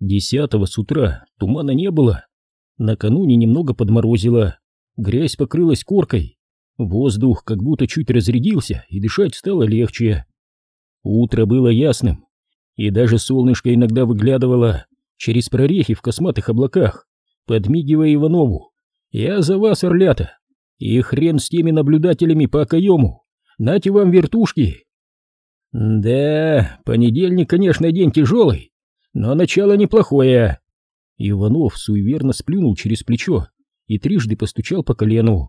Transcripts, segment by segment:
Десятого с утра тумана не было. Накануне немного подморозило, грязь покрылась коркой, воздух как будто чуть разрядился, и дышать стало легче. Утро было ясным, и даже солнышко иногда выглядывало через прорехи в косматых облаках, подмигивая Иванову. «Я за вас, орлята, и хрен с теми наблюдателями по окоему, нате вам вертушки!» «Да, понедельник, конечно, день тяжелый, но начало неплохое. Иванов суеверно сплюнул через плечо и трижды постучал по колену.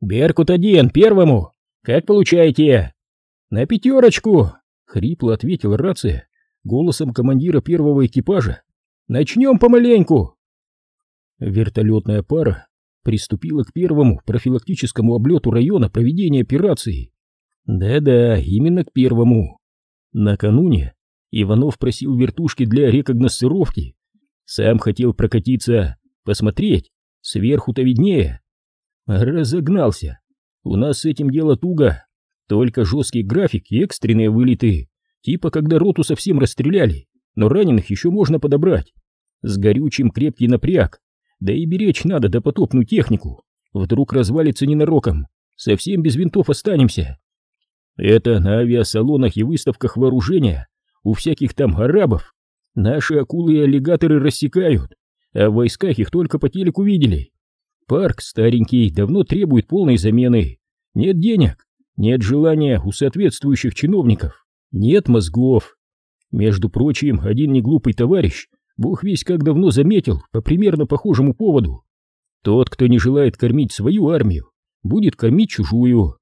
«Беркут один, первому! Как получаете?» «На пятерочку!» — хрипло ответил рация голосом командира первого экипажа. «Начнем помаленьку!» Вертолетная пара приступила к первому профилактическому облету района проведения операции. Да-да, именно к первому. Накануне Иванов просил вертушки для рекогносцировки. Сам хотел прокатиться, посмотреть, сверху-то виднее. Разогнался. У нас с этим дело туго. Только жесткий график и экстренные вылеты. Типа когда роту совсем расстреляли, но раненых еще можно подобрать. С горючим крепкий напряг. Да и беречь надо допотопную технику. Вдруг развалится ненароком. Совсем без винтов останемся. Это на авиасалонах и выставках вооружения у всяких там арабов. Наши акулы и аллигаторы рассекают, а в войсках их только по телеку видели. Парк старенький, давно требует полной замены. Нет денег, нет желания у соответствующих чиновников, нет мозгов. Между прочим, один неглупый товарищ, бог весь как давно заметил, по примерно похожему поводу. Тот, кто не желает кормить свою армию, будет кормить чужую.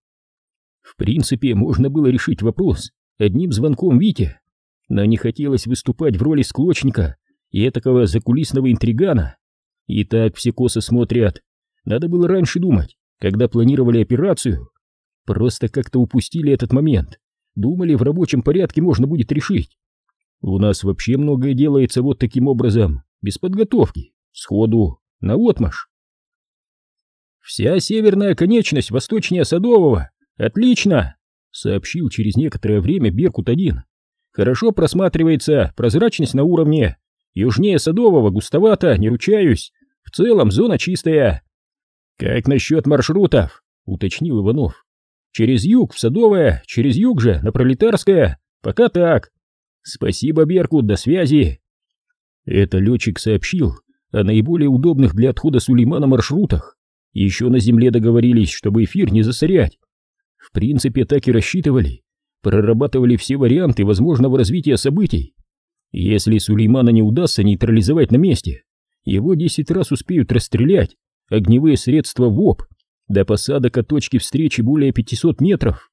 В принципе, можно было решить вопрос одним звонком Вите но не хотелось выступать в роли склочника и этакого закулисного интригана. И так все косо смотрят. Надо было раньше думать, когда планировали операцию. Просто как-то упустили этот момент. Думали, в рабочем порядке можно будет решить. У нас вообще многое делается вот таким образом, без подготовки, сходу, на отмаш. «Вся северная конечность восточнее Садового! Отлично!» — сообщил через некоторое время Беркут-1. Хорошо просматривается, прозрачность на уровне. Южнее Садового густовато, не ручаюсь. В целом зона чистая. Как насчет маршрутов? Уточнил Иванов. Через юг в Садовое, через юг же на Пролетарское. Пока так. Спасибо, Беркут, до связи. Это летчик сообщил о наиболее удобных для отхода Сулеймана маршрутах. Еще на земле договорились, чтобы эфир не засорять. В принципе, так и рассчитывали прорабатывали все варианты возможного развития событий. Если Сулеймана не удастся нейтрализовать на месте, его десять раз успеют расстрелять огневые средства ВОП до посадок от точки встречи более 500 метров.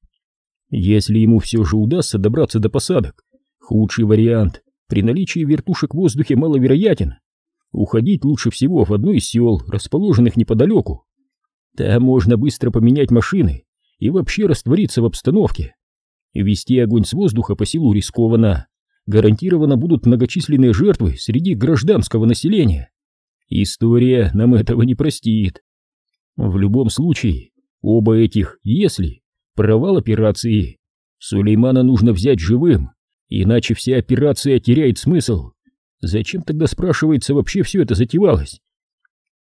Если ему все же удастся добраться до посадок, худший вариант при наличии вертушек в воздухе маловероятен. Уходить лучше всего в одно из сел, расположенных неподалеку. Там можно быстро поменять машины и вообще раствориться в обстановке. Вести огонь с воздуха по селу рискованно. Гарантированно будут многочисленные жертвы среди гражданского населения. История нам этого не простит. В любом случае, оба этих «если» провал операции. Сулеймана нужно взять живым, иначе вся операция теряет смысл. Зачем тогда, спрашивается, вообще все это затевалось?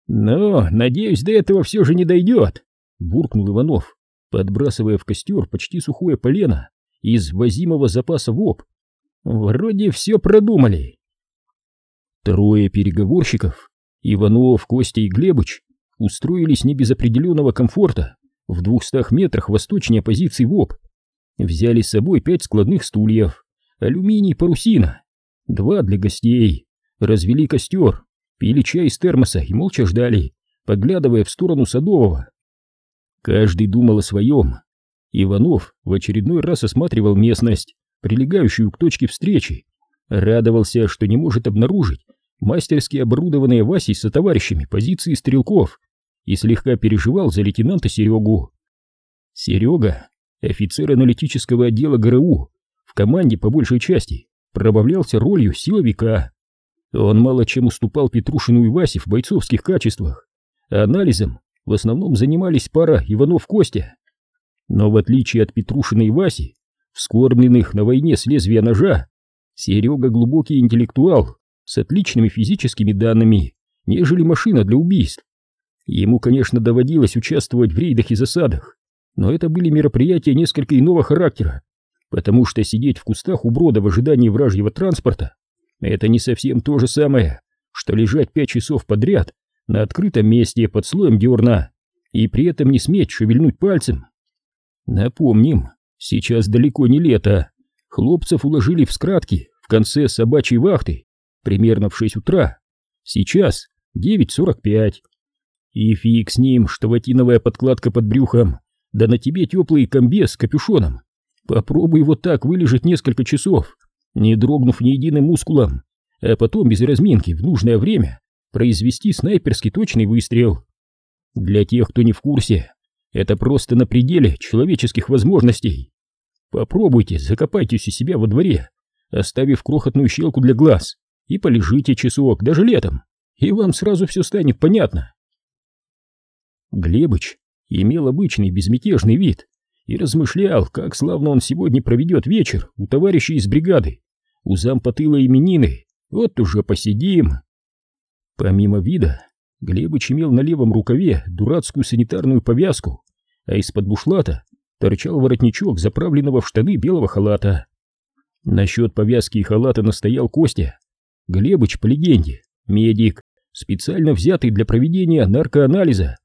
Но, надеюсь, до этого все же не дойдет, буркнул Иванов, подбрасывая в костер почти сухое полено из возимого запаса ВОП. Вроде все продумали. Трое переговорщиков, Иванов, Костя и Глебыч, устроились не без определенного комфорта в двухстах метрах восточнее позиции ВОП. Взяли с собой пять складных стульев, алюминий, парусина, два для гостей, развели костер, пили чай из термоса и молча ждали, поглядывая в сторону Садового. Каждый думал о своем, Иванов в очередной раз осматривал местность, прилегающую к точке встречи, радовался, что не может обнаружить мастерски оборудованные Васей со товарищами позиции стрелков и слегка переживал за лейтенанта Серегу. Серега, офицер аналитического отдела ГРУ, в команде по большей части пробавлялся ролью силовика. Он мало чем уступал Петрушину и Васе в бойцовских качествах, анализом в основном занимались пара Иванов-Костя. Но в отличие от Петрушина и Васи, вскормленных на войне с лезвия ножа, Серега глубокий интеллектуал, с отличными физическими данными, нежели машина для убийств. Ему, конечно, доводилось участвовать в рейдах и засадах, но это были мероприятия несколько иного характера, потому что сидеть в кустах у брода в ожидании вражьего транспорта — это не совсем то же самое, что лежать пять часов подряд на открытом месте под слоем дерна и при этом не сметь шевельнуть пальцем. Напомним, сейчас далеко не лето. Хлопцев уложили в скратки в конце собачьей вахты, примерно в 6 утра. Сейчас 9.45. И фиг с ним, что ватиновая подкладка под брюхом, да на тебе теплый комбез с капюшоном. Попробуй вот так вылежать несколько часов, не дрогнув ни единым мускулом, а потом без разминки в нужное время произвести снайперский точный выстрел. Для тех, кто не в курсе, это просто на пределе человеческих возможностей. Попробуйте, закопайтесь у себя во дворе, оставив крохотную щелку для глаз, и полежите часок, даже летом, и вам сразу все станет понятно. Глебыч имел обычный безмятежный вид и размышлял, как славно он сегодня проведет вечер у товарищей из бригады, у зампотыла именины, вот уже посидим. Помимо вида, Глебыч имел на левом рукаве дурацкую санитарную повязку, а из-под бушлата торчал воротничок заправленного в штаны белого халата. Насчет повязки и халата настоял Костя. Глебыч, по легенде, медик, специально взятый для проведения наркоанализа.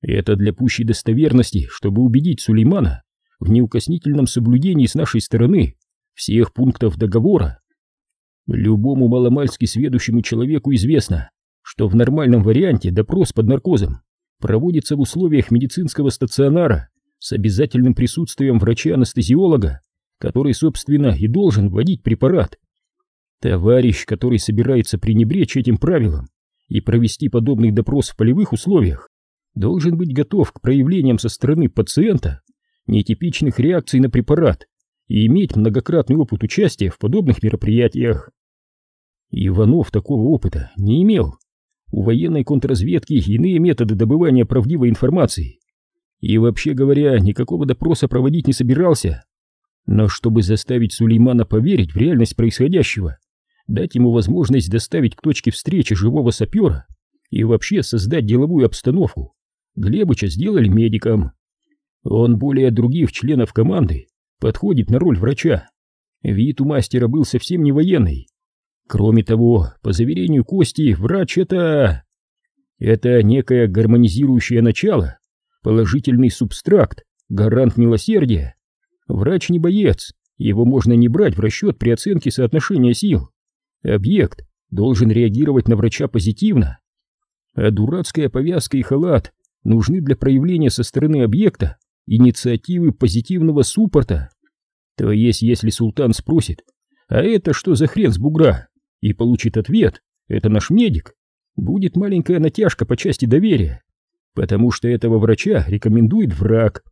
Это для пущей достоверности, чтобы убедить Сулеймана в неукоснительном соблюдении с нашей стороны всех пунктов договора. Любому маломальски сведущему человеку известно, что в нормальном варианте допрос под наркозом проводится в условиях медицинского стационара с обязательным присутствием врача-анестезиолога, который, собственно, и должен вводить препарат. Товарищ, который собирается пренебречь этим правилам и провести подобный допрос в полевых условиях, должен быть готов к проявлениям со стороны пациента нетипичных реакций на препарат и иметь многократный опыт участия в подобных мероприятиях. Иванов такого опыта не имел. У военной контрразведки иные методы добывания правдивой информации. И вообще говоря, никакого допроса проводить не собирался. Но чтобы заставить Сулеймана поверить в реальность происходящего, дать ему возможность доставить к точке встречи живого сапера и вообще создать деловую обстановку, Глебыча сделали медиком. Он более других членов команды подходит на роль врача. Вид у мастера был совсем не военный. Кроме того, по заверению Кости, врач это... Это некое гармонизирующее начало, положительный субстракт, гарант милосердия. Врач не боец, его можно не брать в расчет при оценке соотношения сил. Объект должен реагировать на врача позитивно. А дурацкая повязка и халат нужны для проявления со стороны объекта инициативы позитивного суппорта. То есть, если султан спросит, а это что за хрен с бугра, и получит ответ, это наш медик, будет маленькая натяжка по части доверия, потому что этого врача рекомендует враг.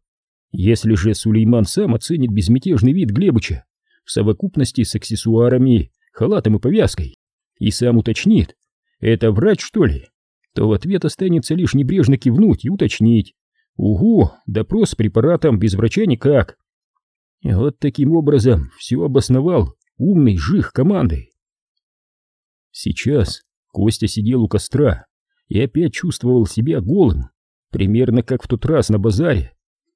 Если же Сулейман сам оценит безмятежный вид Глебыча в совокупности с аксессуарами, халатом и повязкой, и сам уточнит, это врач что ли, то в ответ останется лишь небрежно кивнуть и уточнить, Угу, допрос с препаратом без врача никак. Вот таким образом все обосновал умный жих команды. Сейчас Костя сидел у костра и опять чувствовал себя голым, примерно как в тот раз на базаре.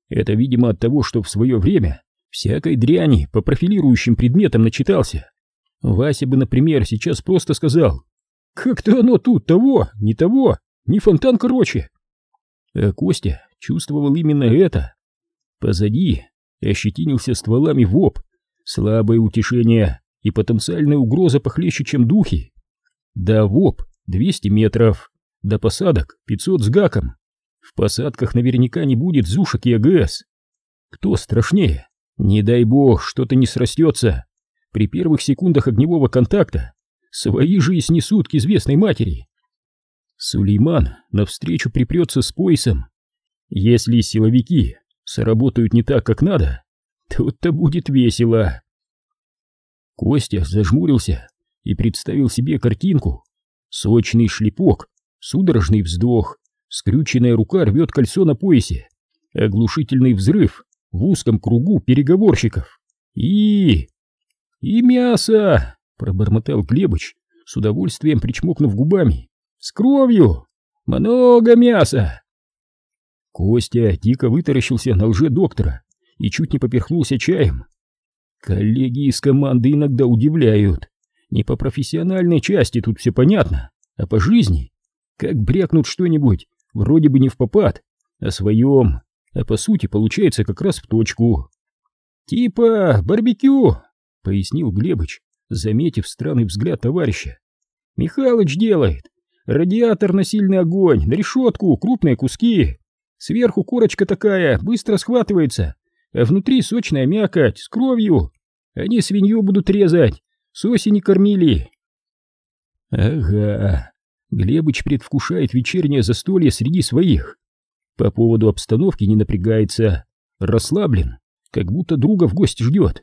Это, видимо, от того, что в свое время всякой дряни по профилирующим предметам начитался. Вася бы, например, сейчас просто сказал «Как-то оно тут того, не того, не фонтан короче». А Костя чувствовал именно это. Позади ощетинился стволами воп, слабое утешение и потенциальная угроза похлеще, чем духи. До воп 200 метров, до посадок 500 с гаком. В посадках наверняка не будет зушек и АГС. Кто страшнее? Не дай бог, что-то не срастется. При первых секундах огневого контакта свои же и снесут к известной матери. Сулейман навстречу припрется с поясом. Если силовики сработают не так, как надо, тут-то будет весело. Костя зажмурился и представил себе картинку. Сочный шлепок, судорожный вздох, скрюченная рука рвет кольцо на поясе, оглушительный взрыв в узком кругу переговорщиков. И... «И мясо!» — пробормотал Глебыч, с удовольствием причмокнув губами. «С кровью! Много мяса!» Костя дико вытаращился на лже доктора и чуть не поперхнулся чаем. Коллеги из команды иногда удивляют. Не по профессиональной части тут все понятно, а по жизни. Как брякнут что-нибудь, вроде бы не в попад, о своем, а по сути получается как раз в точку. «Типа барбекю», — пояснил Глебыч, заметив странный взгляд товарища. «Михалыч делает. Радиатор на сильный огонь, на решетку, крупные куски. Сверху корочка такая, быстро схватывается, а внутри сочная мякоть с кровью. Они свинью будут резать, с осени кормили. Ага, Глебыч предвкушает вечернее застолье среди своих. По поводу обстановки не напрягается, расслаблен, как будто друга в гости ждет.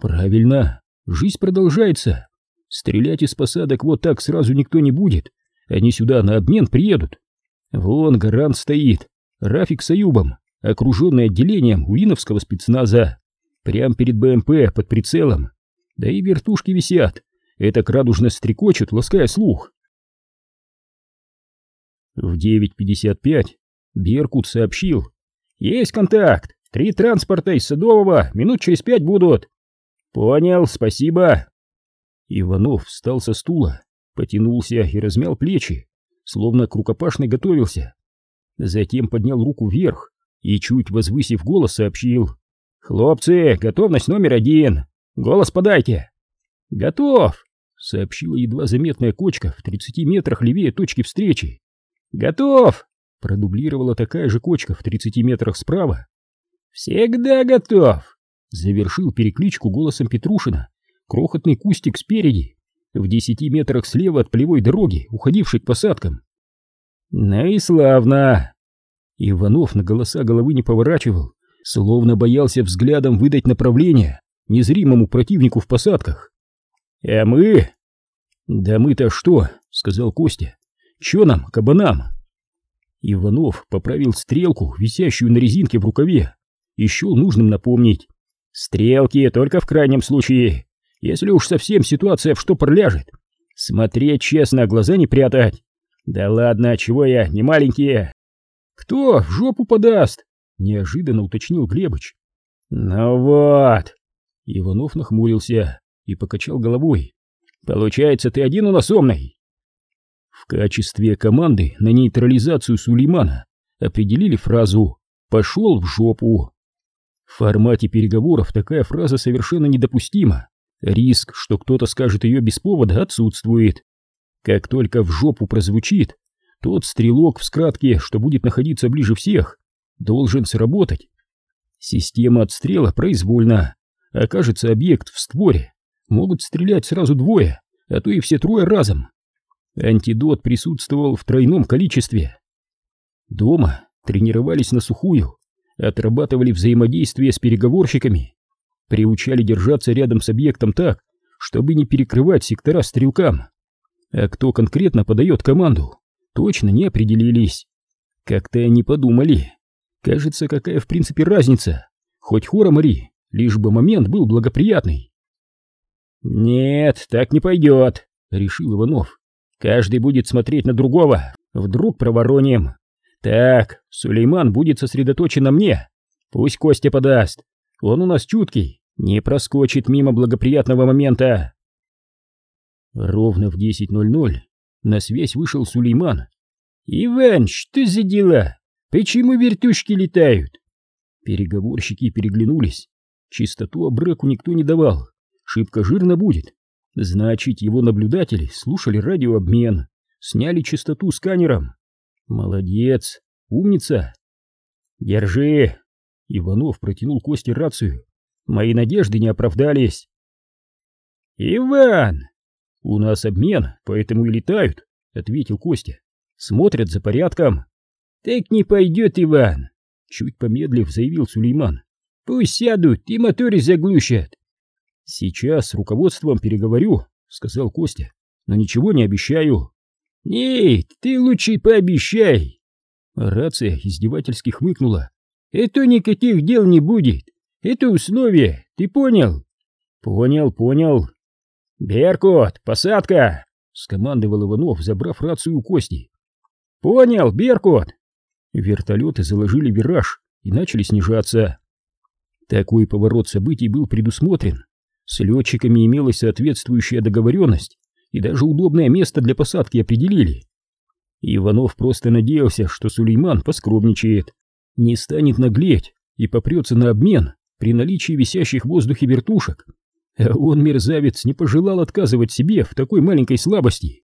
Правильно, жизнь продолжается. Стрелять из посадок вот так сразу никто не будет, они сюда на обмен приедут. Вон гарант стоит, Рафик с Аюбом, окруженный отделением уиновского спецназа, прямо перед БМП под прицелом. Да и вертушки висят, это радужно стрекочут, лаская слух. В 9.55 Беркут сообщил. «Есть контакт! Три транспорта из Садового минут через пять будут!» «Понял, спасибо!» Иванов встал со стула, потянулся и размял плечи, словно к рукопашной готовился. Затем поднял руку вверх и, чуть возвысив голос, сообщил. «Хлопцы, готовность номер один! Голос подайте!» «Готов!» — сообщила едва заметная кочка в 30 метрах левее точки встречи. «Готов!» — продублировала такая же кочка в 30 метрах справа. «Всегда готов!» — завершил перекличку голосом Петрушина. Крохотный кустик спереди, в 10 метрах слева от полевой дороги, уходившей к посадкам. «Ну и славно!» Иванов на голоса головы не поворачивал, словно боялся взглядом выдать направление незримому противнику в посадках. «А мы?» «Да мы-то что?» — сказал Костя. «Чё нам, кабанам?» Иванов поправил стрелку, висящую на резинке в рукаве, и счел нужным напомнить. «Стрелки только в крайнем случае, если уж совсем ситуация в штопор ляжет. Смотреть честно, глаза не прятать. Да ладно, чего я, не маленькие. Кто в жопу подаст? Неожиданно уточнил Глебыч. Ну вот. Иванов нахмурился и покачал головой. Получается, ты один у нас умный. В качестве команды на нейтрализацию Сулеймана определили фразу «пошел в жопу». В формате переговоров такая фраза совершенно недопустима. Риск, что кто-то скажет ее без повода, отсутствует. Как только в жопу прозвучит, тот стрелок в скратке, что будет находиться ближе всех, должен сработать. Система отстрела произвольна. Окажется объект в створе. Могут стрелять сразу двое, а то и все трое разом. Антидот присутствовал в тройном количестве. Дома тренировались на сухую, отрабатывали взаимодействие с переговорщиками, приучали держаться рядом с объектом так, чтобы не перекрывать сектора стрелкам. А кто конкретно подает команду, точно не определились. Как-то они подумали. Кажется, какая в принципе разница. Хоть хора мори, лишь бы момент был благоприятный. «Нет, так не пойдет», — решил Иванов. «Каждый будет смотреть на другого, вдруг провороним. Так, Сулейман будет сосредоточен на мне. Пусть Костя подаст. Он у нас чуткий, не проскочит мимо благоприятного момента. Ровно в 10.00 на связь вышел Сулейман. «Иван, что за дела? Почему вертушки летают?» Переговорщики переглянулись. Чистоту обрыку никто не давал. Шибко жирно будет. Значит, его наблюдатели слушали радиообмен, сняли частоту сканером. Молодец, умница. Держи. Иванов протянул Косте рацию. Мои надежды не оправдались. Иван, «У нас обмен, поэтому и летают», — ответил Костя. «Смотрят за порядком». «Так не пойдет, Иван», — чуть помедлив заявил Сулейман. «Пусть сядут и моторы заглушат». «Сейчас с руководством переговорю», — сказал Костя, — «но ничего не обещаю». «Нет, ты лучше пообещай». Рация издевательски хмыкнула. «Это никаких дел не будет. Это условие, ты понял?» «Понял, понял», «Беркут, посадка!» — скомандовал Иванов, забрав рацию у Кости. «Понял, Беркут!» Вертолеты заложили вираж и начали снижаться. Такой поворот событий был предусмотрен. С летчиками имелась соответствующая договоренность, и даже удобное место для посадки определили. Иванов просто надеялся, что Сулейман поскромничает, не станет наглеть и попрется на обмен при наличии висящих в воздухе вертушек. А он, мерзавец, не пожелал отказывать себе в такой маленькой слабости.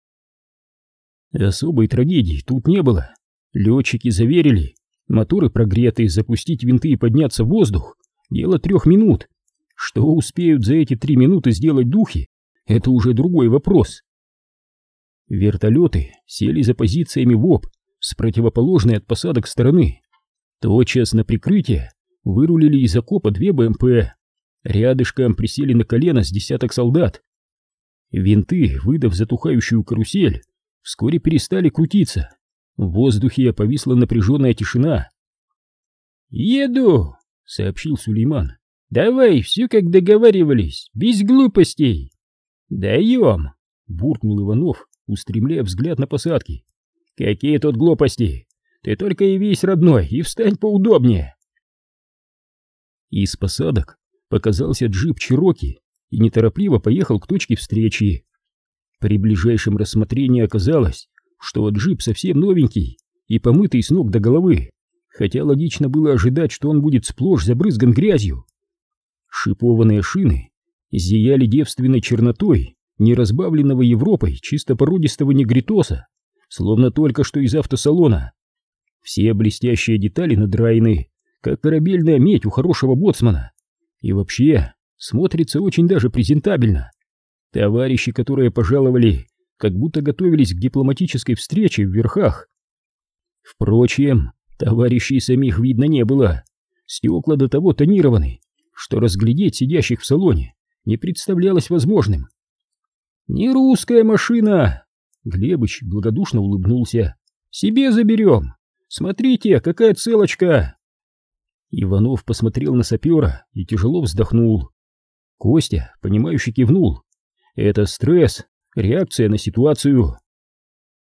Особой трагедии тут не было. Летчики заверили, моторы прогреты, запустить винты и подняться в воздух — дело трех минут. Что успеют за эти три минуты сделать духи, это уже другой вопрос. Вертолеты сели за позициями ВОП с противоположной от посадок стороны. Тотчас на прикрытие вырулили из окопа две БМП. Рядышком присели на колено с десяток солдат. Винты, выдав затухающую карусель, вскоре перестали крутиться. В воздухе повисла напряженная тишина. «Еду!» — сообщил Сулейман. «Давай, все как договаривались, без глупостей!» «Даем!» — буркнул Иванов, устремляя взгляд на посадки. «Какие тут глупости! Ты только явись, родной, и встань поудобнее!» Из посадок показался джип Чироки и неторопливо поехал к точке встречи. При ближайшем рассмотрении оказалось, что джип совсем новенький и помытый с ног до головы, хотя логично было ожидать, что он будет сплошь забрызган грязью. Шипованные шины зияли девственной чернотой неразбавленного Европой чисто породистого негритоса, словно только что из автосалона. Все блестящие детали надраены, как корабельная медь у хорошего боцмана. И вообще, смотрится очень даже презентабельно. Товарищи, которые пожаловали, как будто готовились к дипломатической встрече в верхах. Впрочем, товарищей самих видно не было. Стекла до того тонированы, что разглядеть сидящих в салоне не представлялось возможным. «Не русская машина!» Глебыч благодушно улыбнулся. «Себе заберем! Смотрите, какая целочка!» Иванов посмотрел на сапера и тяжело вздохнул. Костя, понимающе кивнул. «Это стресс, реакция на ситуацию.